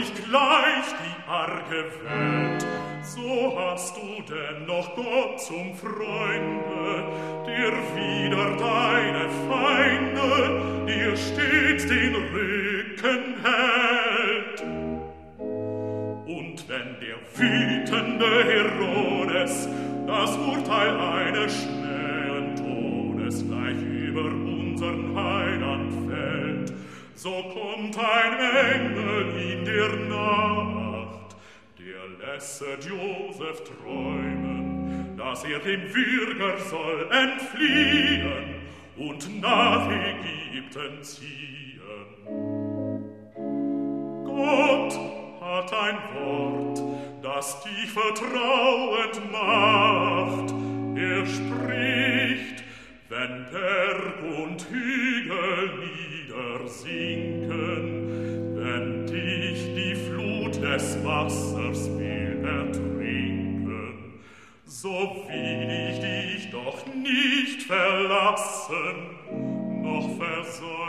dich gleich die arge Welt, so hast du dennoch Gott zum Freunde, der wieder deine Feinde dir stets den Rücken hält. Und wenn der wütende Herodes das Urteil eines schnellen Todes gleich über unseren so kommt ein Engel in der Nacht, der lässet Josef träumen, dass er dem Würger soll entfliehen und nach Ägypten ziehen. Gott hat ein Wort, das dich vertrauend macht. Er spricht, wenn Berg und Hügel niedersinken, wenn dich die Flut des Wassers will ertrinken, so will ich dich doch nicht verlassen, noch versäumen.